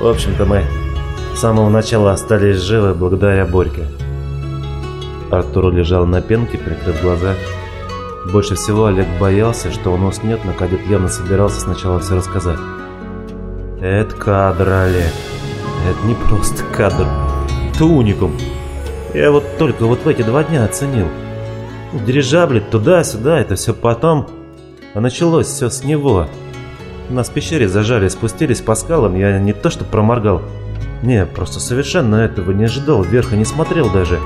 В общем-то, мы с самого начала остались живы благодаря Борьке. Артур лежал на пенке, прикрыв глаза. Больше всего Олег боялся, что он уснет, но кадет явно собирался сначала все рассказать. Это кадр, Олег. Это не просто кадр. Это уникум. Я вот только вот в эти два дня оценил. Дирижабли туда-сюда, это все потом. А началось все с него. Нас в пещере зажали, спустились по скалам, я не то что проморгал. Не, просто совершенно этого не ожидал, вверх и не смотрел даже.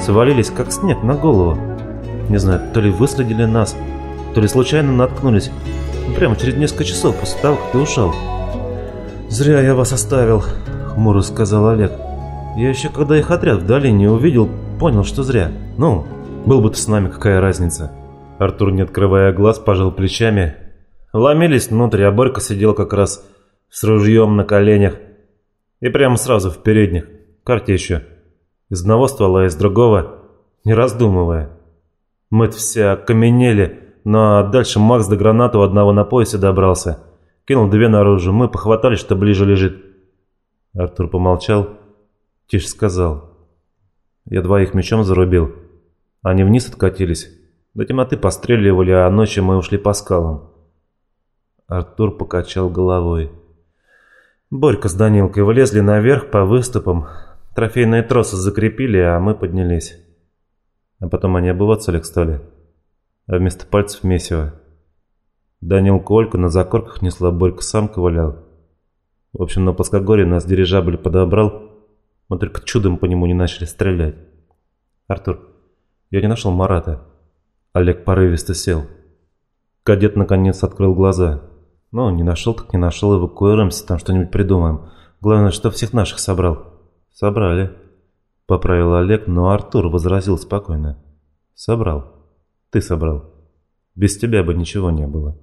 Свалились как снег на голову. Не знаю, то ли выследили нас, то ли случайно наткнулись. Прямо через несколько часов после того, как ты ушел. «Зря я вас оставил», — хмуро сказал Олег. «Я еще когда их отряд в долине увидел, понял, что зря. Ну, был бы ты с нами, какая разница?» Артур, не открывая глаз, пожал плечами. Ломились внутрь, а Борька сидел как раз с ружьем на коленях. И прямо сразу в передних, карте еще. Из одного ствола, из другого, не раздумывая. Мы все окаменели, но дальше Макс до гранату одного на поясе добрался. Кинул две наружу, мы похватали, что ближе лежит. Артур помолчал, тише сказал. Я двоих мечом зарубил. Они вниз откатились. До темноты постреливали, а ночью мы ушли по скалам. Артур покачал головой. Борька с Данилкой вылезли наверх по выступам. Трофейные тросы закрепили, а мы поднялись. А потом они обуваться Олег стали. А вместо пальцев месиво. Данилку Ольку на закорках несла, Борька сам ковылял. В общем, на плоскогорье нас дирижабль подобрал. Мы только чудом по нему не начали стрелять. Артур, я не нашел Марата. Олег порывисто сел. Кадет наконец открыл глаза. Ну, не нашел, так не нашел, эвакуируемся, там что-нибудь придумаем. Главное, что всех наших собрал. Собрали. Поправил Олег, но Артур возразил спокойно. Собрал. Ты собрал. Без тебя бы ничего не было.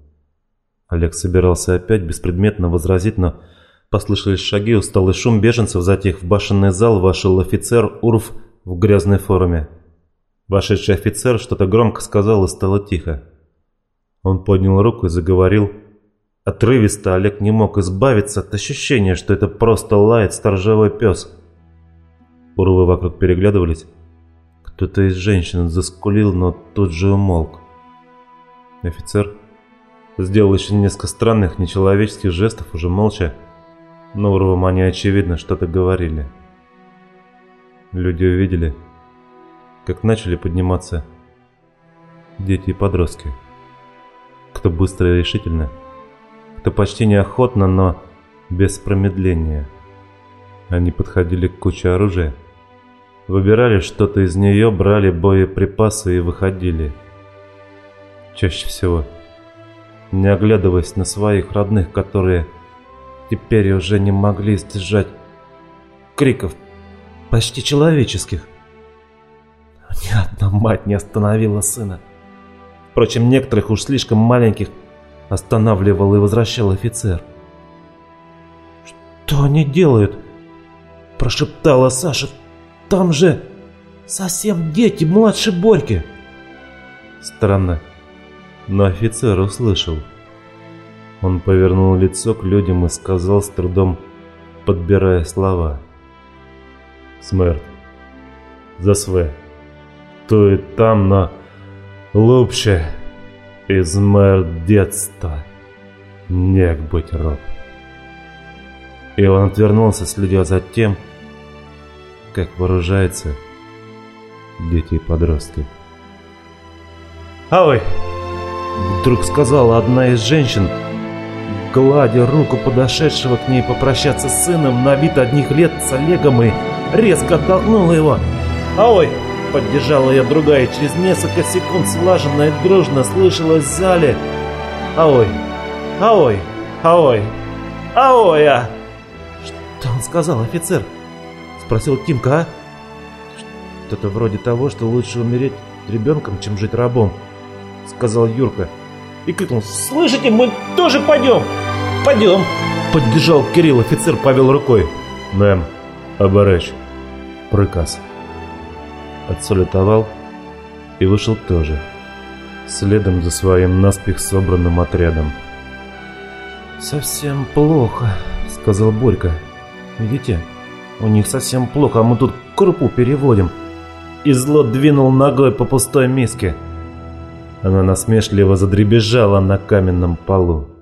Олег собирался опять беспредметно возразить, но послышались шаги, усталый шум беженцев, затих в башенный зал вошел офицер Урф в грязной форме. Вошедший офицер что-то громко сказал и стало тихо. Он поднял руку и заговорил. Отрывисто Олег не мог избавиться от ощущения, что это просто лает сторожевой пес. Урвы вокруг переглядывались. Кто-то из женщин заскулил, но тут же умолк. Офицер сделал еще несколько странных нечеловеческих жестов, уже молча, но Урвам они, очевидно, что-то говорили. Люди увидели, как начали подниматься дети и подростки. Кто быстро и решительно, кто почти неохотно, но без промедления. Они подходили к куче оружия, выбирали что-то из нее, брали боеприпасы и выходили. Чаще всего, не оглядываясь на своих родных, которые теперь уже не могли сдержать криков почти человеческих. Ни одна мать не остановила сына. Впрочем, некоторых уж слишком маленьких останавливал и возвращал офицер. «Что они делают?» – прошептала Саша. «Там же совсем дети младше Борьки!» Странно, но офицер услышал. Он повернул лицо к людям и сказал с трудом, подбирая слова. «Смерть! За све!» то и там, но лучше из детства не быть роб. И он отвернулся, следя за тем, как вооружаются дети и подростки. «Ой!» Вдруг сказала одна из женщин, гладя руку подошедшего к ней попрощаться с сыном на вид одних лет с Олегом и резко оттолкнула его. «Ой!» Поддержала ее другая, через несколько секунд слаженно и дружно слышалось в зале «Аой! Аой! Аой! Аоя!» «Что он сказал, офицер?» Спросил Тимка, а? «Что-то вроде того, что лучше умереть ребенком, чем жить рабом», сказал Юрка. И крикнул «Слышите, мы тоже пойдем!» «Пойдем!» Поддержал Кирилл, офицер повел рукой. «Мэм, оборачь. Приказ» отсалютовал и вышел тоже, следом за своим наспех собранным отрядом. «Совсем плохо», — сказал Борька. «Видите, у них совсем плохо, а мы тут крупу переводим». И зло двинул ногой по пустой миске. Она насмешливо задребезжала на каменном полу.